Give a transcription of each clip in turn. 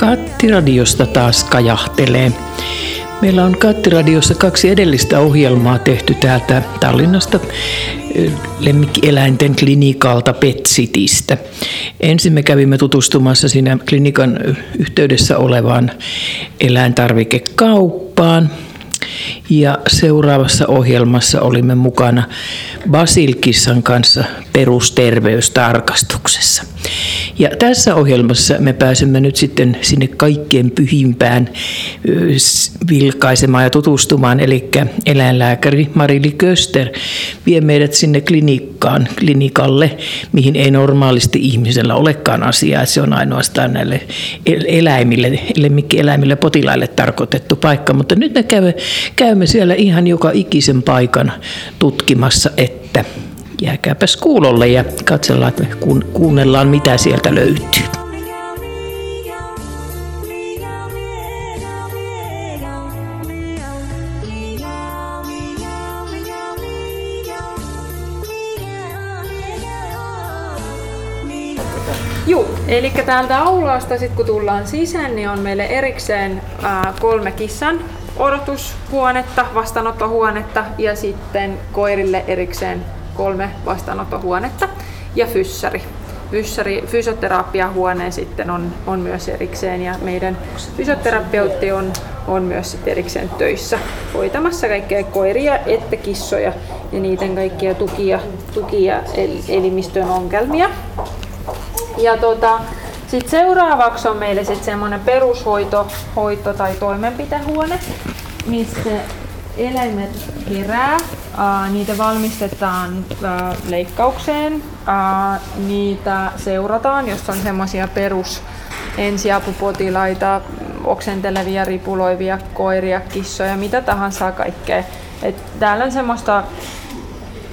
Kattiradiosta taas kajahtelee. Meillä on Kattiradiossa kaksi edellistä ohjelmaa tehty täältä Tallinnasta lemmikkieläinten klinikalta Petsitistä. Ensin me kävimme tutustumassa siinä klinikan yhteydessä olevaan eläintarvikekauppaan. Ja seuraavassa ohjelmassa olimme mukana Basilkissan kanssa perusterveystarkastuksessa. Ja tässä ohjelmassa me pääsemme nyt sitten sinne kaikkien pyhimpään vilkaisemaan ja tutustumaan. Eli eläinlääkäri Marili Köster vie meidät sinne klinikkaan, klinikalle, mihin ei normaalisti ihmisellä olekaan asiaa. Se on ainoastaan näille eläimille, lemmikkieläimille, potilaille tarkoitettu paikka. Mutta nyt me käymme, käymme siellä ihan joka ikisen paikan tutkimassa, että jääkääpäs kuulolle ja katsellaan, että kuunnellaan mitä sieltä löytyy. Joo, eli täältä aulasta sit kun tullaan sisään, niin on meille erikseen kolme kissan odotushuonetta, vastaanottohuonetta ja sitten koirille erikseen kolme vastaanottohuonetta ja fyssari. Fyssari, fysioterapiahuone sitten on, on myös erikseen ja meidän fysioterapeutti on, on myös sitten erikseen töissä hoitamassa kaikkea koiria että kissoja ja niiden kaikkia tukia, tukia el, elimistön ongelmia. Ja tota, sitten seuraavaksi on meille sitten semmoinen perushoito hoito tai toimenpitehuone, missä eläimet herää, niitä valmistetaan leikkaukseen, niitä seurataan, jos on semmoisia perus ensiapupotilaita, oksentelevia, ripuloivia koiria, kissoja, mitä tahansa kaikkea. Et täällä on semmoista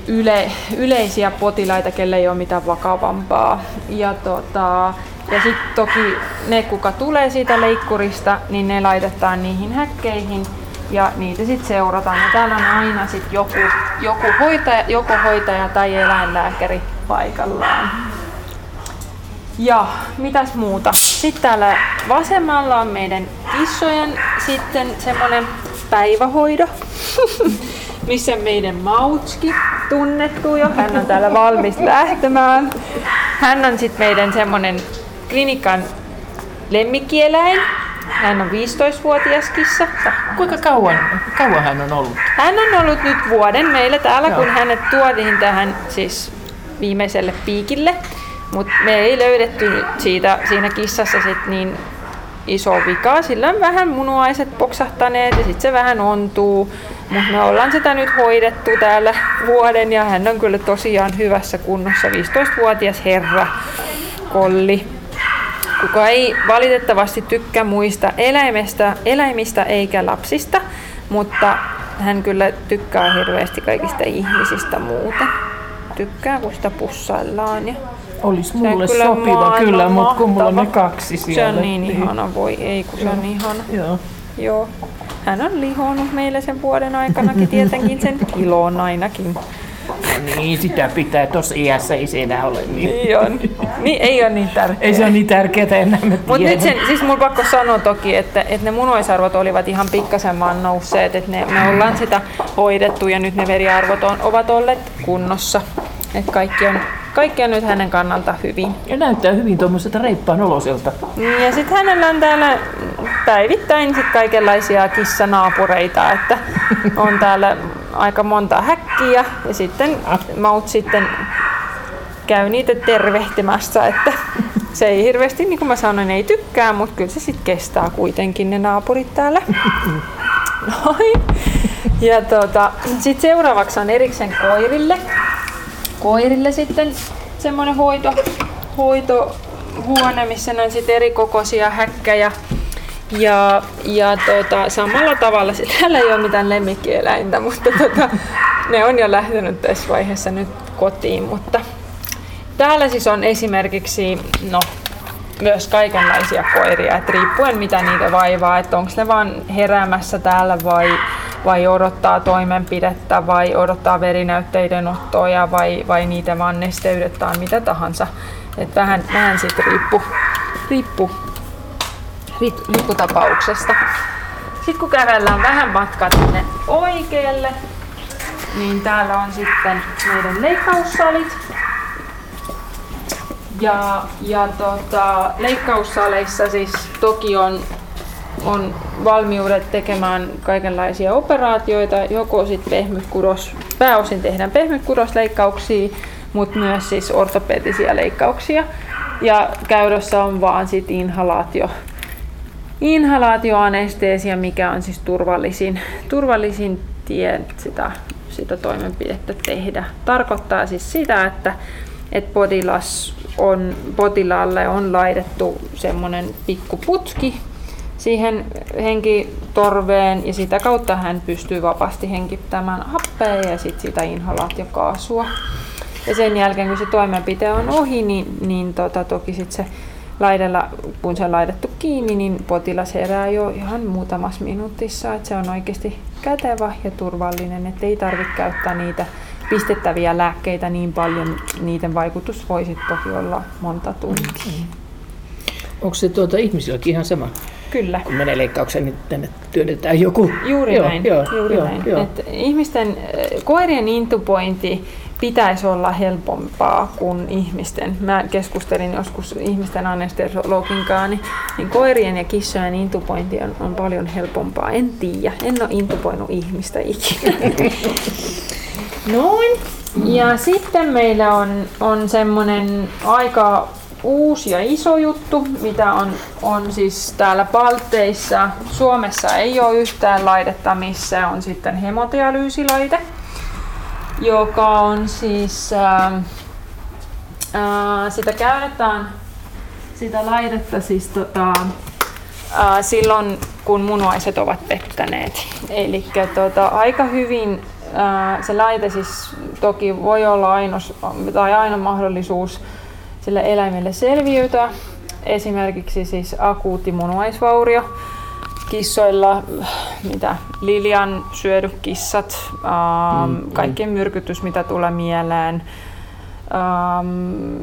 yle, yleisiä potilaita, kelle ei ole mitään vakavampaa. Ja, tota, ja sitten toki ne, kuka tulee siitä leikkurista, niin ne laitetaan niihin häkkeihin ja niitä sitten seurataan. Ja täällä on aina sit joku, joku hoitaja, joko hoitaja tai eläinlääkäri paikallaan. Ja mitäs muuta? Sitten täällä vasemmalla on meidän kissojen sitten semmonen päivähoido, missä meidän Mautski tunnettu jo. Hän on täällä valmis lähtemään. Hän on sitten meidän semmonen klinikan lemmikkieläin, hän on 15-vuotias kissa. Kuinka kauan, kauan hän on ollut? Hän on ollut nyt vuoden meillä täällä, Joo. kun hänet tuotiin tähän siis viimeiselle piikille. Mutta me ei löydetty siitä, siinä kissassa sit niin iso vika. Sillä on vähän munuaiset poksahtaneet ja sitten se vähän ontuu. Mutta me ollaan sitä nyt hoidettu täällä vuoden ja hän on kyllä tosiaan hyvässä kunnossa. 15-vuotias herra, kolli kuka ei valitettavasti tykkää muista eläimestä, eläimistä eikä lapsista, mutta hän kyllä tykkää hirveästi kaikista ihmisistä muuten. Tykkää, kun sitä pussaillaan. Ja olisi mulle kyllä sopiva kyllä, mutta kun mulla on ne kaksi siellä. Se on niin, niin. ihana, voi ei kun se on ihana. Joo. Joo. Hän on lihonut meille sen vuoden aikanakin tietenkin sen kiloon ainakin. Niin, sitä pitää. Tuossa iässä ei se enää ole niin. Niin on. Niin, ei ole niin tärkeää. Ei se ole niin tärkeää enää, Mutta nyt sen, siis mulla pakko sanoa toki, että, että ne munuaisarvot olivat ihan pikkasen vaan nousseet. Että ne, me ollaan sitä hoidettu ja nyt ne veriarvot on, ovat olleet kunnossa. Että kaikki on kaikki on nyt hänen kannalta hyvin. Ja näyttää hyvin tuommoiselta reippaan oloselta. Ja sitten hänellä on täällä päivittäin sit kaikenlaisia kissanaapureita, että on täällä aika monta häkkiä ja sitten maut sitten käy niitä tervehtimässä, että se ei hirveästi, niin kuin mä sanoin, ei tykkää, mutta kyllä se sitten kestää kuitenkin ne naapurit täällä. Noin. Ja tota, sitten seuraavaksi on erikseen koirille. Koirille sitten semmoinen hoito, hoitohuone, missä on sitten eri kokoisia häkkejä ja, ja tota, samalla tavalla, täällä ei ole mitään lemmikkieläintä, mutta tota, ne on jo lähtenyt tässä vaiheessa nyt kotiin. Mutta täällä siis on esimerkiksi no, myös kaikenlaisia koiria, että riippuen mitä niitä vaivaa, että onko ne vaan heräämässä täällä vai, vai odottaa toimenpidettä vai odottaa verinäytteiden ottoja vai, vai niitä vaan nesteytetään mitä tahansa. Että vähän, vähän sitten riippuu riippu lipputapauksesta. Sitten kun kävellään vähän matkaa tänne oikealle, niin täällä on sitten meidän leikkaussalit. Ja, ja tota, leikkaussaleissa siis toki on, on valmiudet tekemään kaikenlaisia operaatioita, joko sitten pehmykudos, pääosin tehdään pehmykudosleikkauksia, mutta myös siis ortopedisia leikkauksia. Ja käytössä on vaan sit inhalaatio, inhalaatioanesteesia, mikä on siis turvallisin, turvallisin tie sitä, sitä toimenpidettä tehdä. Tarkoittaa siis sitä, että, että potilas on, potilaalle on laitettu semmoinen pikku putki siihen henkitorveen ja sitä kautta hän pystyy vapaasti henkittämään happea ja sitten sitä inhalaatiokaasua. Ja sen jälkeen kun se toimenpite on ohi, niin, niin tota, toki sit se laidella, kun se on laitettu kiinni, niin potilas herää jo ihan muutamassa minuutissa. Että se on oikeasti kätevä ja turvallinen, että ei tarvitse käyttää niitä pistettäviä lääkkeitä niin paljon. Niiden vaikutus voisi toki olla monta tuntia. Mm-hmm. Onko se tuota ihmisilläkin ihan sama? Kyllä. Kun menee leikkaukseen, niin tänne työnnetään joku. Juuri joo, näin. Joo, juuri joo, näin. Joo. Et ihmisten, äh, koirien intubointi pitäisi olla helpompaa kuin ihmisten. Mä keskustelin joskus ihmisten anestesiologin kanssa, niin, niin koirien ja kissojen intubointi on, on paljon helpompaa. En tiedä, en ole intuboinut ihmistä ikinä. Noin. Ja sitten meillä on, on semmoinen aika uusi ja iso juttu, mitä on, on siis täällä Balteissa. Suomessa ei ole yhtään laitetta, missä on sitten hemodialyysilaite joka on siis, ää, ää, sitä käytetään, sitä laitetta siis tota, ää, silloin, kun munuaiset ovat pettäneet. Eli tota, aika hyvin ää, se laite siis toki voi olla ainos, tai aina mahdollisuus sille eläimelle selviytyä. Esimerkiksi siis akuutti munuaisvaurio kissoilla, mitä Lilian syödykissat, ähm, mm, kaikkien myrkytys, mitä tulee mieleen, ähm,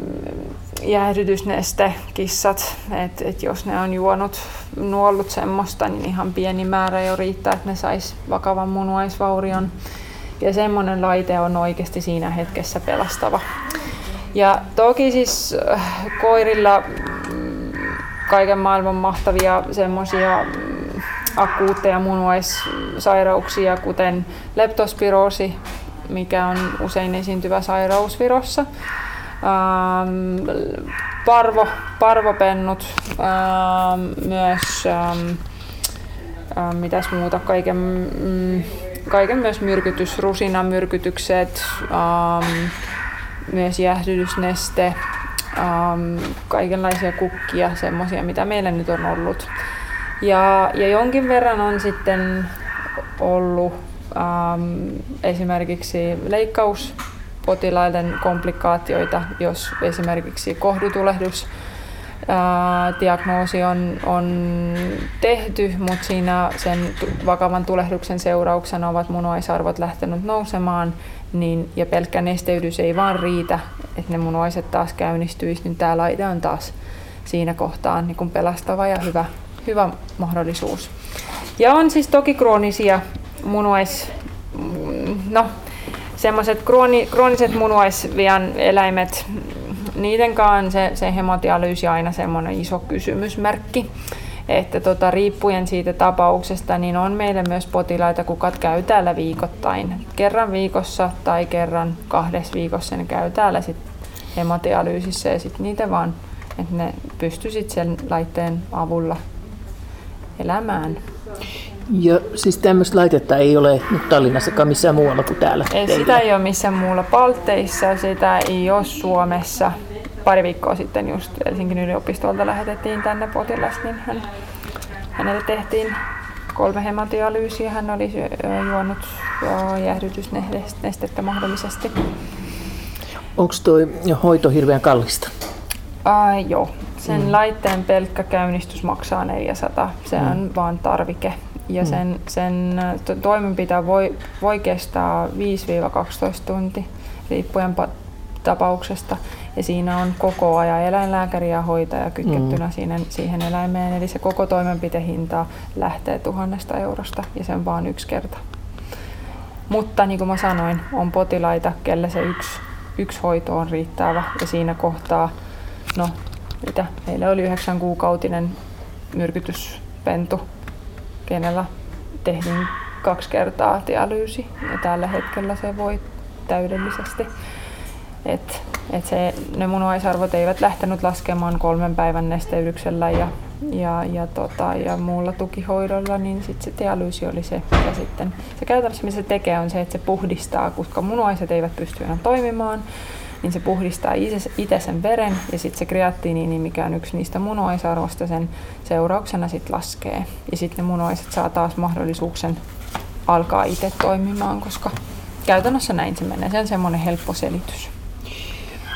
jäähdytysneste, kissat, että et jos ne on juonut, nuollut semmoista, niin ihan pieni määrä jo riittää, että ne sais vakavan munuaisvaurion. Ja semmoinen laite on oikeasti siinä hetkessä pelastava. Ja toki siis äh, koirilla mm, kaiken maailman mahtavia semmoisia akuutteja munuaissairauksia, kuten leptospiroosi, mikä on usein esiintyvä sairaus Virossa. Ähm, parvo, parvopennut, ähm, myös ähm, ähm, mitäs muuta, kaiken, mm, kaiken myös myrkytys, rusinamyrkytykset, ähm, myös jäähdytysneste, ähm, kaikenlaisia kukkia, semmoisia mitä meillä nyt on ollut. Ja, ja jonkin verran on sitten ollut ähm, esimerkiksi leikkauspotilaiden komplikaatioita, jos esimerkiksi kohdutulehdus ää, diagnoosi on, on tehty, mutta siinä sen vakavan tulehduksen seurauksena ovat munuaisarvot lähtenyt nousemaan, niin, ja pelkkä nesteydys ei vaan riitä, että ne munuaiset taas käynnistyisi, niin tämä laite on taas siinä kohtaa niin pelastava ja hyvä hyvä mahdollisuus. Ja on siis toki kroonisia munuais... No, semmoiset krooni, krooniset munuaisvian eläimet, niidenkaan se, se hemodialyysi aina semmoinen iso kysymysmerkki. Että tota, riippuen siitä tapauksesta, niin on meillä myös potilaita, kuka käy täällä viikoittain. Kerran viikossa tai kerran kahdessa viikossa ne käy täällä sit hemodialyysissä ja sitten niitä vaan, että ne pystyy sen laitteen avulla elämään. Ja siis tämmöistä laitetta ei ole nyt Tallinnassakaan missään muualla kuin täällä ei, teillä. Sitä ei ole missään muualla Palteissa, sitä ei ole Suomessa. Pari viikkoa sitten just Helsingin yliopistolta lähetettiin tänne potilas, niin hän, hänelle tehtiin kolme hemodialyysiä. Hän oli juonut jäähdytysnestettä mahdollisesti. Onko tuo hoito hirveän kallista? Uh, joo, sen mm. laitteen pelkkä käynnistys maksaa 400. Se mm. on vaan tarvike. Ja mm. sen, sen to, toimenpite voi, voi kestää 5-12 tuntia riippuen tapauksesta. Ja siinä on koko ajan eläinlääkäri ja hoitaja kytkettynä mm. siihen, siihen eläimeen. Eli se koko toimenpidehinta lähtee tuhannesta eurosta ja se on vain yksi kerta. Mutta niin kuin mä sanoin, on potilaita, kelle se yksi, yksi hoito on riittävä ja siinä kohtaa, no mitä, meillä oli yhdeksän kuukautinen myrkytyspentu, kenellä tehtiin kaksi kertaa dialyysi ja tällä hetkellä se voi täydellisesti. Et, et se, ne munuaisarvot eivät lähtenyt laskemaan kolmen päivän nesteydyksellä ja, ja, ja, tota, ja muulla tukihoidolla, niin sit se dialyysi oli se. Ja sitten se käytännössä mitä se tekee on se, että se puhdistaa, koska munuaiset eivät pysty enää toimimaan, niin se puhdistaa itse sen veren ja sitten se kreattiiniini, mikä on yksi niistä munuaisarvosta, sen seurauksena sitten laskee. Ja sitten ne munuaiset saa taas mahdollisuuksen alkaa itse toimimaan, koska käytännössä näin se menee. Se on semmoinen helppo selitys.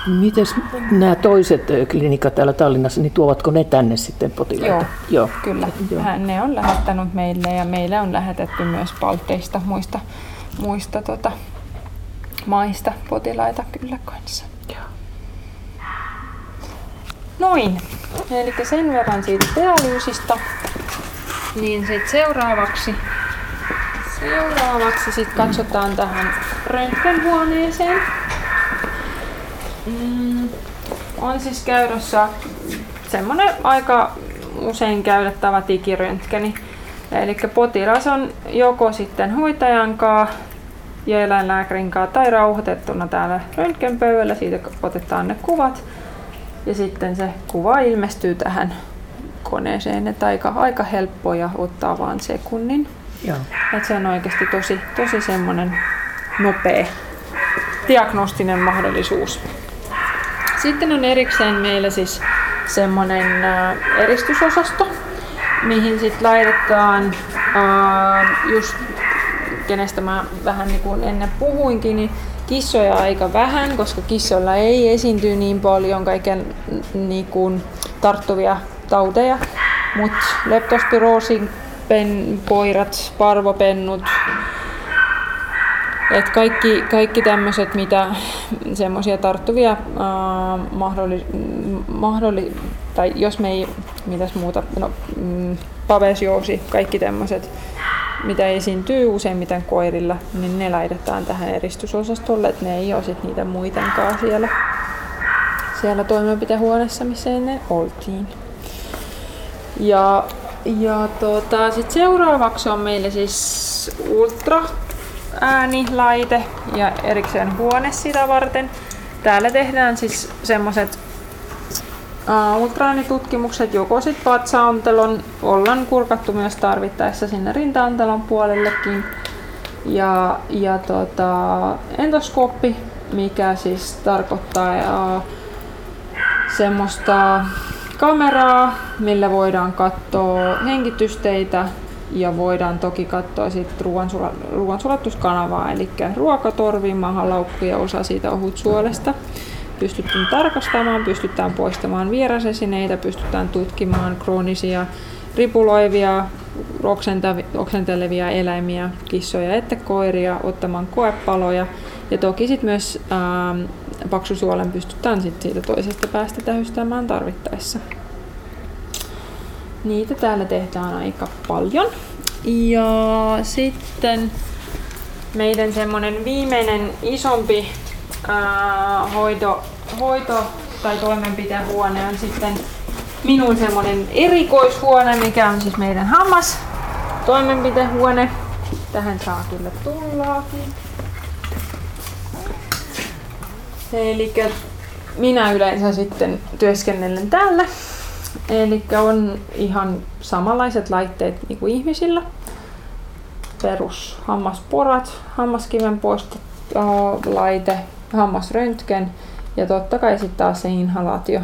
Mites nämä toiset klinikat täällä Tallinnassa, niin tuovatko ne tänne sitten potilaita? Joo, Joo. kyllä. Joo. Ne on lähettänyt meille ja meille on lähetetty myös palteista muista, muista tota, maista potilaita kyllä kanssa. Joo. Noin. Eli sen verran siitä dialyysista. Niin sitten seuraavaksi Seuraavaksi sit katsotaan tähän röntgenhuoneeseen. Mm, on siis käytössä semmonen aika usein käytettävä digiröntgeni. Eli potilas on joko sitten hoitajan kanssa ja eläinlääkärin kanssa tai rauhoitettuna täällä röntgenpöydällä. Siitä otetaan ne kuvat ja sitten se kuva ilmestyy tähän koneeseen. Että aika, aika helppo ja ottaa vain sekunnin. Joo. Et se on oikeasti tosi, tosi semmoinen nopea diagnostinen mahdollisuus. Sitten on erikseen meillä siis semmoinen eristysosasto, mihin sitten laitetaan äh, just kenestä mä vähän niin kuin ennen puhuinkin, niin kissoja aika vähän, koska kissoilla ei esiinty niin paljon kaiken niin kuin tarttuvia tauteja, mutta leptospiroosin pen, koirat, parvopennut, et kaikki, kaikki tämmöiset, mitä semmoisia tarttuvia äh, mahdolli, mahdolli, tai jos me ei, mitäs muuta, no, mm, pavesjousi, kaikki tämmöiset, mitä esiintyy useimmiten koirilla, niin ne laitetaan tähän eristysosastolle, että ne ei ole sit niitä muitenkaan siellä, siellä toimenpitehuoneessa, missä ennen oltiin. Ja ja tota, sit seuraavaksi on meille siis ultra äänilaite ja erikseen huone sitä varten. Täällä tehdään siis semmoset ultraäänitutkimukset joko sit vatsaontelon, ollaan kurkattu myös tarvittaessa sinne rintaantelon puolellekin. Ja, ja tota, endoskooppi, mikä siis tarkoittaa uh, semmoista kameraa, millä voidaan katsoa hengitysteitä ja voidaan toki katsoa sit ruoansulatuskanavaa, eli ruokatorvi, mahalaukku ja osa siitä ohutsuolesta. Pystytään tarkastamaan, pystytään poistamaan vierasesineitä, pystytään tutkimaan kroonisia ripuloivia, oksentelevia eläimiä, kissoja että koiria, ottamaan koepaloja ja toki sit myös ähm, paksusuolen pystytään sit siitä toisesta päästä tähystämään tarvittaessa. Niitä täällä tehdään aika paljon. Ja sitten meidän semmonen viimeinen isompi hoito, hoito tai toimenpitehuone on sitten minun semmonen erikoishuone, mikä on siis meidän hammas toimenpitehuone. Tähän saa kyllä tullaakin. Eli minä yleensä sitten työskennellen täällä. Eli on ihan samanlaiset laitteet niin kuin ihmisillä. Perus hammasporat, hammaskiven poistolaite, hammasröntgen ja totta kai sitten taas se inhalaatio,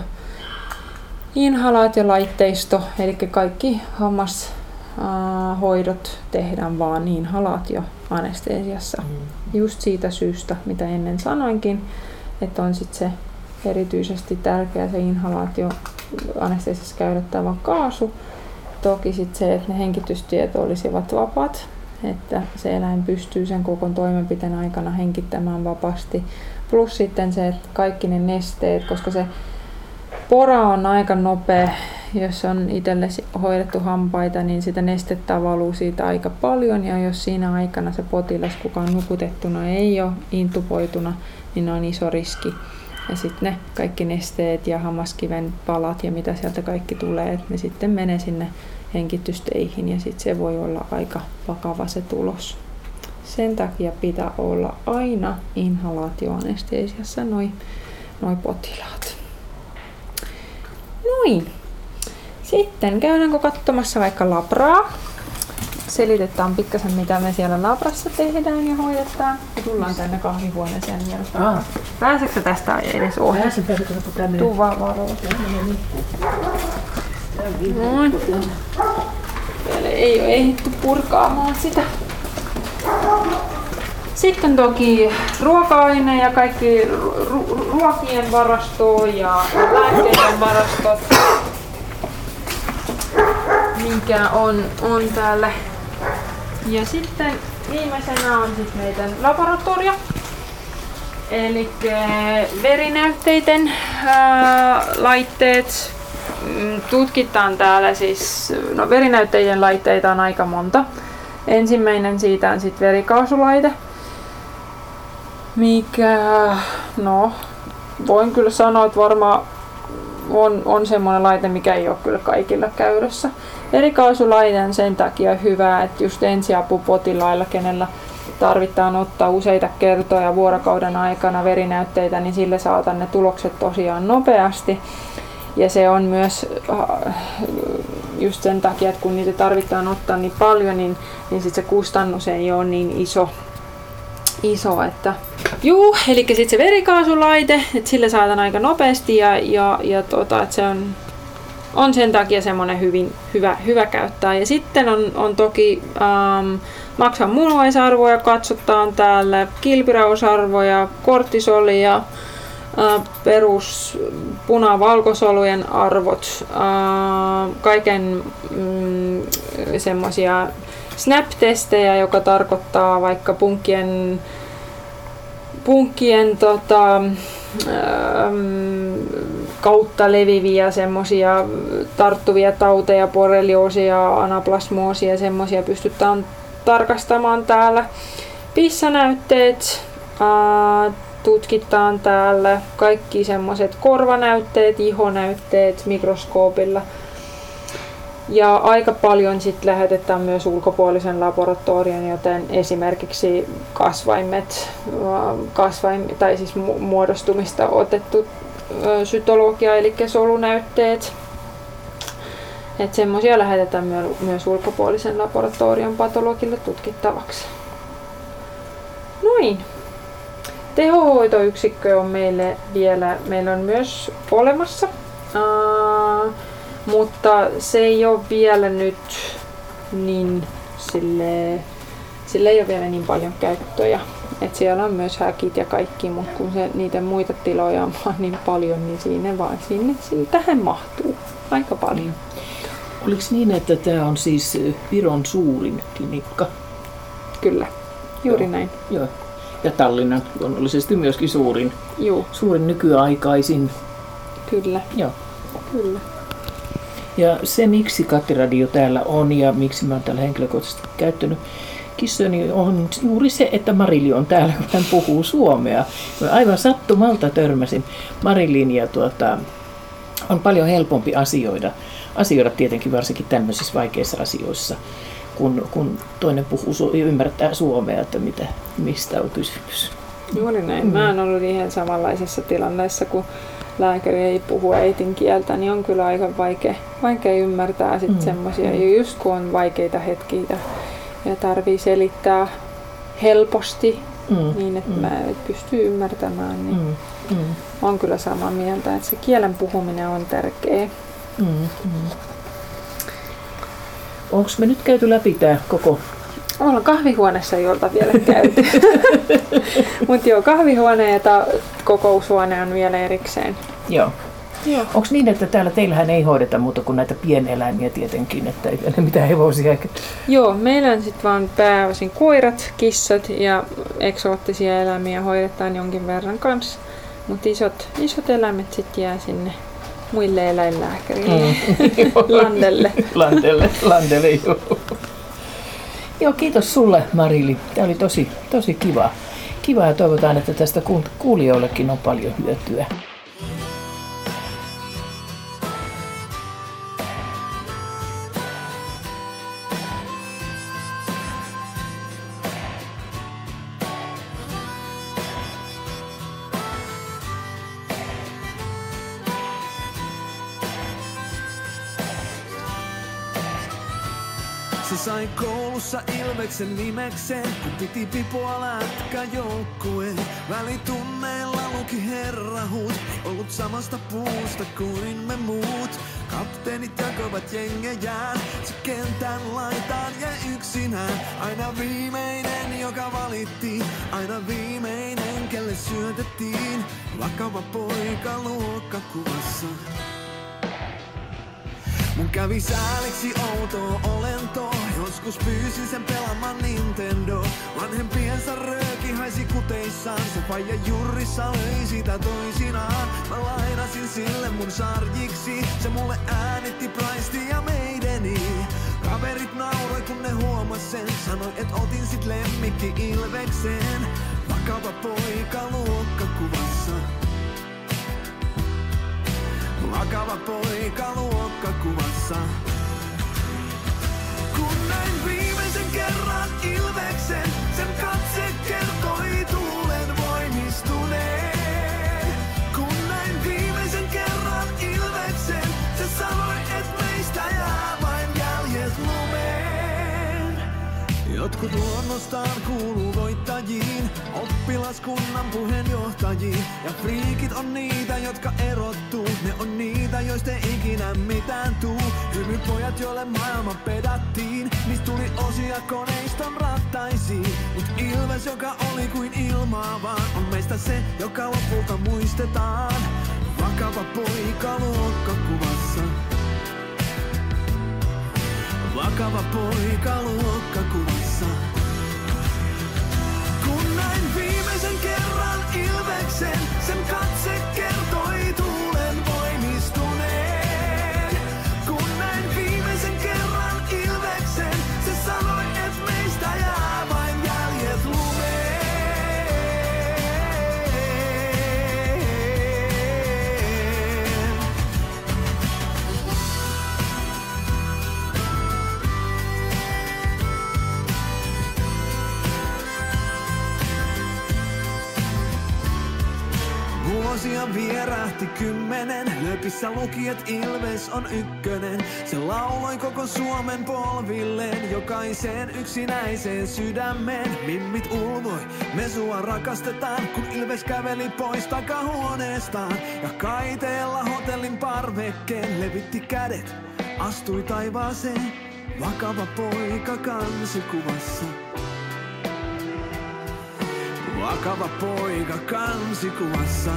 inhalaatiolaitteisto, eli kaikki hammashoidot tehdään vaan inhalaatioanestesiassa. Mm. Just siitä syystä, mitä ennen sanoinkin, että on sitten se erityisesti tärkeä se inhalaatio anestesiassa käytettävä kaasu. Toki sitten se, että ne hengitystiet olisivat vapaat että se eläin pystyy sen koko toimenpiteen aikana henkittämään vapaasti. Plus sitten se, että kaikki ne nesteet, koska se pora on aika nopea, jos on itselle hoidettu hampaita, niin sitä nestettä valuu siitä aika paljon. Ja jos siinä aikana se potilas, kuka on nukutettuna, ei ole intuboituna, niin on iso riski. Ja sitten ne kaikki nesteet ja hammaskiven palat ja mitä sieltä kaikki tulee, ne sitten menee sinne henkitysteihin ja sitten se voi olla aika vakava se tulos. Sen takia pitää olla aina inhalaatioanestesiassa noin noi potilaat. Noin. Sitten käydäänkö katsomassa vaikka labraa. Selitetään pikkasen mitä me siellä labrassa tehdään ja hoidetaan. Ja tullaan tänne kahvihuoneeseen vielä. Ah. Pääseekö tästä edes ohi? Pääsen, pääsenkö tänne? Tuu vaan varoa. Noin. Vielä ei ole ehditty purkaamaan sitä. Sitten toki ruoka-aine ja kaikki ru- ruokien varasto ja lääkkeiden varastot, mikä on, on täällä. Ja sitten viimeisenä on sitten meidän laboratorio. Eli verinäytteiden ää, laitteet, Mm, tutkitaan täällä siis, no verinäyttäjien laitteita on aika monta. Ensimmäinen siitä on sitten verikaasulaite, mikä, no, voin kyllä sanoa, että varmaan on, on semmoinen laite, mikä ei ole kyllä kaikilla käydössä. Verikaasulaite on sen takia hyvä, että just ensiapupotilailla, kenellä tarvitaan ottaa useita kertoja vuorokauden aikana verinäytteitä, niin sille saatan ne tulokset tosiaan nopeasti. Ja se on myös äh, just sen takia, että kun niitä tarvitaan ottaa niin paljon, niin, niin sit se kustannus ei ole niin iso. Iso että Juu, eli sitten se verikaasulaite, että sillä saadaan aika nopeasti ja, ja, ja tota, että se on, on sen takia semmoinen hyvin hyvä, hyvä käyttää. Ja sitten on, on toki ähm, maksan munuaisarvoja katsotaan täällä, kilpirausarvoja, kortisolia, perus puna-valkosolujen arvot, kaiken mm, semmoisia snap-testejä, joka tarkoittaa vaikka punkkien, punkkien tota, kautta leviviä semmoisia tarttuvia tauteja, borrelioosia, anaplasmoosia, semmoisia pystytään tarkastamaan täällä. Pissanäytteet, tutkitaan täällä kaikki semmoiset korvanäytteet, ihonäytteet mikroskoopilla. Ja aika paljon sitten lähetetään myös ulkopuolisen laboratorion, joten esimerkiksi kasvaimet, kasvaim, tai siis muodostumista otettu sytologia, eli solunäytteet. Että semmoisia lähetetään myös ulkopuolisen laboratorion patologille tutkittavaksi. Noin. Tehohoitoyksikkö on meille vielä, meillä on myös olemassa, uh, mutta se ei ole vielä nyt niin sille, sille ei ole vielä niin paljon käyttöjä. Et siellä on myös häkit ja kaikki, mutta kun se, niitä muita tiloja on vaan niin paljon, niin siinä vaan sinne, sinne tähän mahtuu aika paljon. Oliko niin, että tämä on siis Viron suurin klinikka? Kyllä, juuri Joo. näin. Joo ja Tallinnan luonnollisesti myöskin suurin, Juu. suurin nykyaikaisin. Kyllä. Joo. Kyllä. Ja se, miksi Kattiradio täällä on ja miksi mä oon täällä henkilökohtaisesti käyttänyt kissoni on juuri se, että Marili on täällä, kun hän puhuu suomea. Mä aivan sattumalta törmäsin Marilin ja tuota, on paljon helpompi asioida. Asioida tietenkin varsinkin tämmöisissä vaikeissa asioissa kun, kun toinen puhuu su- ja ymmärtää suomea, että mitä, mistä on kysymys. Juuri näin. Mm. Mä oon ollut ihan samanlaisessa tilanteessa, kun lääkäri ei puhu äitinkieltä, niin on kyllä aika vaikea, vaikea ymmärtää sit mm. semmoisia. Mm. Ja just kun on vaikeita hetkiä ja, ja tarvii selittää helposti, mm. niin että mm. mä et pysty ymmärtämään, niin mm. Mm. on kyllä samaa mieltä, että se kielen puhuminen on tärkeä. Mm. Mm. Onko me nyt käyty läpi tämä koko Ollaan kahvihuoneessa ei olta vielä käyty. Mutta joo, kahvihuone ja ta- kokoushuone on vielä erikseen. Joo. Onko niin, että täällä teillähän ei hoideta muuta kuin näitä pieneläimiä tietenkin, että ei ne mitään hevosia. Joo, meillä on sitten vaan pääosin koirat, kissat ja eksoottisia eläimiä hoidetaan jonkin verran kanssa. Mutta isot, isot eläimet sitten jää sinne muille eläinlääkärille. Mm. Landelle. Landelle, Landelle, joo. Joo, kiitos sulle Marili. Tämä oli tosi, tosi kiva. Kiva ja toivotaan, että tästä kuulijoillekin on paljon hyötyä. Koulussa Ilveksen nimeksen, kun piti pipoa lätkäjoukkue. Välitunneilla luki herrahut, ollut samasta puusta kuin me muut. Kapteenit jakoivat jengejään, se kentän laitaan ja yksinään. Aina viimeinen, joka valittiin, aina viimeinen, kelle syötettiin. Vakava poika luokkakuvassa. Mun kävi sääliksi outo olento Joskus pyysin sen pelaamaan Nintendo. Vanhempiensa rööki haisi kuteissaan. Se faija jurrissa löi sitä toisinaan. Mä lainasin sille mun sarjiksi. Se mulle äänitti Pricea ja Maideni Kaverit nauroi kun ne huomas sen. Sanoin et otin sit lemmikki Ilvekseen Vakava poika luokkakuvassa. Vakava poika luokkakuvassa. Kun näin viimeisen kerran Ilveksen, Jotkut luonnostaan kuuluu voittajiin, oppilaskunnan puheenjohtajiin. Ja friikit on niitä, jotka erottuu, ne on niitä, joista ei ikinä mitään tuu. Hymypojat, joille maailma pedattiin, niistä tuli osia koneiston rattaisiin. Mut Ilves, joka oli kuin ilmaa vaan, on meistä se, joka lopulta muistetaan. Vakava poika luokkakuvassa. Vakava poika luokkakuvassa. Vuosia vierähti kymmenen, löpissä luki, et Ilves on ykkönen. Se lauloi koko Suomen polvilleen, jokaiseen yksinäiseen sydämeen. Mimmit ulvoi, me sua rakastetaan, kun Ilves käveli pois takahuoneestaan. Ja kaiteella hotellin parvekkeen levitti kädet, astui taivaaseen. Vakava poika kansikuvassa. Vakava poika kansikuvassa.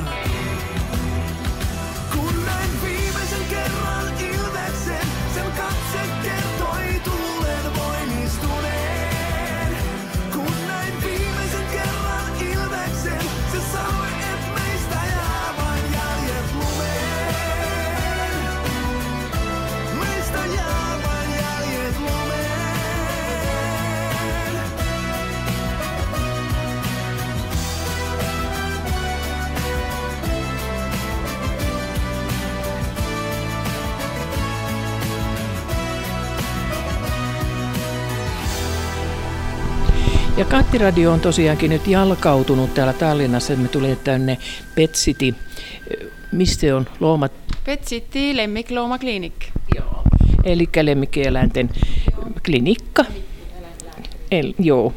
Ja Kattiradio on tosiaankin nyt jalkautunut täällä Tallinnassa. Me tulee tänne Pet City. Mistä on Loomat? Pet City Lemmiklooma Clinic. Joo. Eli lemmikkieläinten klinikka. El, joo.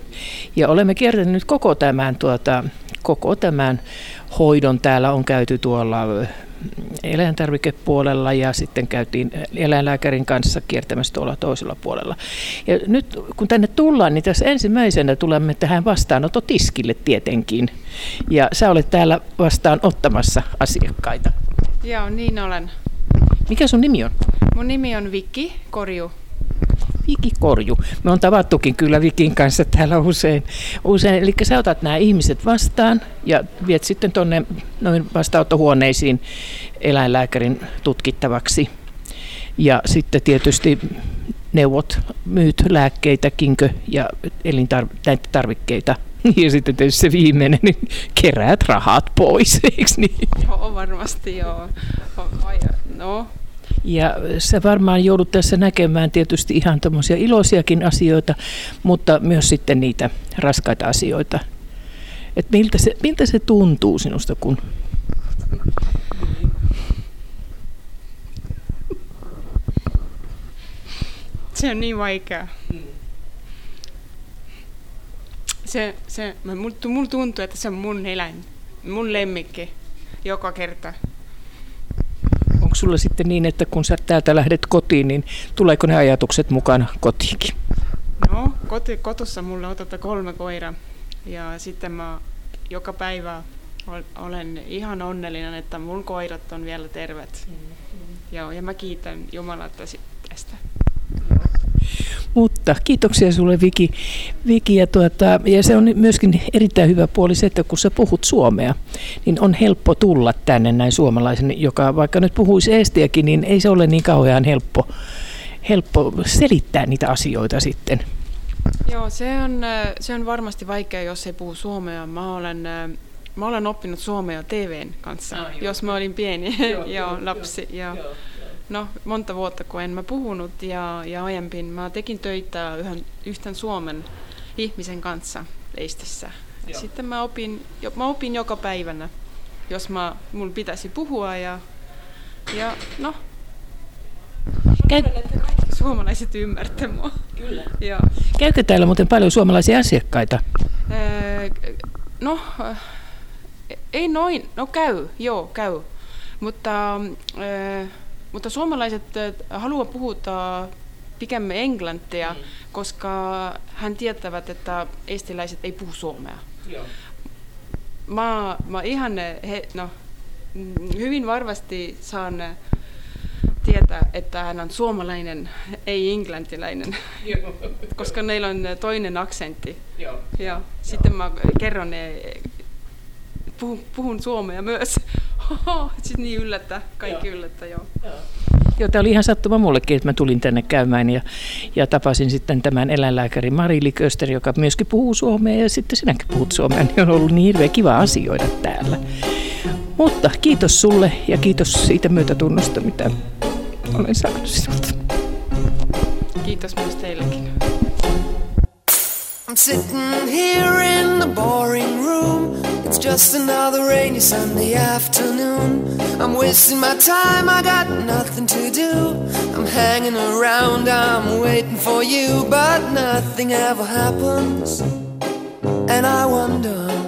Ja olemme kiertäneet nyt koko tämän, tuota, koko tämän hoidon. Täällä on käyty tuolla eläintarvikepuolella ja sitten käytiin eläinlääkärin kanssa kiertämässä tuolla toisella puolella. Ja nyt kun tänne tullaan, niin tässä ensimmäisenä tulemme tähän vastaanottotiskille tietenkin. Ja sä olet täällä vastaan ottamassa asiakkaita. Joo, niin olen. Mikä sun nimi on? Mun nimi on Viki Korju. Viki Korju. Me on tavattukin kyllä Vikin kanssa täällä usein. usein. Eli sä otat nämä ihmiset vastaan ja viet sitten tuonne noin vastaanottohuoneisiin eläinlääkärin tutkittavaksi. Ja sitten tietysti neuvot, myyt lääkkeitäkinkö ja elintarvikkeita. Ja sitten tietysti se viimeinen, niin keräät rahat pois, eikö niin? Joo, varmasti joo. No, Ja sä varmaan joudut tässä näkemään tietysti ihan tämmöisiä iloisiakin asioita, mutta myös sitten niitä raskaita asioita. Et miltä, se, miltä se tuntuu sinusta, kun se on niin vaikea. Se, se, mä- mul, mul tuntuu, että se on mun eläin, mun lemmikki joka kerta. Onko sulla sitten niin, että kun sä täältä lähdet kotiin, niin tuleeko ne ajatukset mukana kotiinkin? No, koti, kotossa mulla otetaan kolme koiraa ja sitten mä joka päivä ol- olen ihan onnellinen, että mun koirat on vielä terveet. Joo, ja mä kiitän Jumalaa tästä. Mutta kiitoksia sulle Viki. Viki ja, tuota, ja se on myöskin erittäin hyvä puoli se, että kun sä puhut suomea, niin on helppo tulla tänne näin suomalaisen, joka vaikka nyt puhuisi estiäkin, niin ei se ole niin kauhean helppo, helppo selittää niitä asioita sitten. Joo, se on, äh, se on varmasti vaikea, jos ei puhu suomea. Mä olen, äh, mä olen oppinut suomea TVn kanssa, Ah, jos mä olin pieni Joo, joo, joo, joo, lapsi. Joo. No, monta vuotta kun en mä puhunut ja, ja aiemmin mä tekin töitä yhden, yhtään Suomen ihmisen kanssa Leistissä. Joo. Sitten mä opin, jo, mä opin joka päivänä, jos mä, mun pitäisi puhua ja, ja no, Käy, suomalaiset ymmärtävät mua. Kyllä. Joo. käykö täällä muuten paljon suomalaisia asiakkaita? Öö, No, ei noin, no käy, joo, käy. Mutta, äh, mutta suomalaiset haluavat puhuta pikemmin englantia, mm. koska hän tietävät, että estiläiset ei puhu suomea. Joo. Mä, mä ihan he, no, hyvin varmasti saan tietää, että hän on suomalainen, ei englantilainen, koska meillä on toinen aksentti. Joo. Ja sitten mä kerron, puhun, puhun suomea myös. Sitten niin yllättää, kaikki yllättää, joo. Joo, tämä oli ihan sattuma mullekin, että mä tulin tänne käymään ja, ja tapasin sitten tämän eläinlääkäri Marili Köster, joka myöskin puhuu suomea ja sitten sinäkin puhut suomea, niin on ollut niin hirveän kiva asioida täällä. Mutta kiitos sulle ja kiitos siitä myötätunnosta, mitä olen saanut sinulta. Kiitos myös teillekin. I'm sitting here in the boring room. It's just another rainy Sunday afternoon. I'm wasting my time, I got nothing to do. I'm hanging around, I'm waiting for you, but nothing ever happens. And I wonder.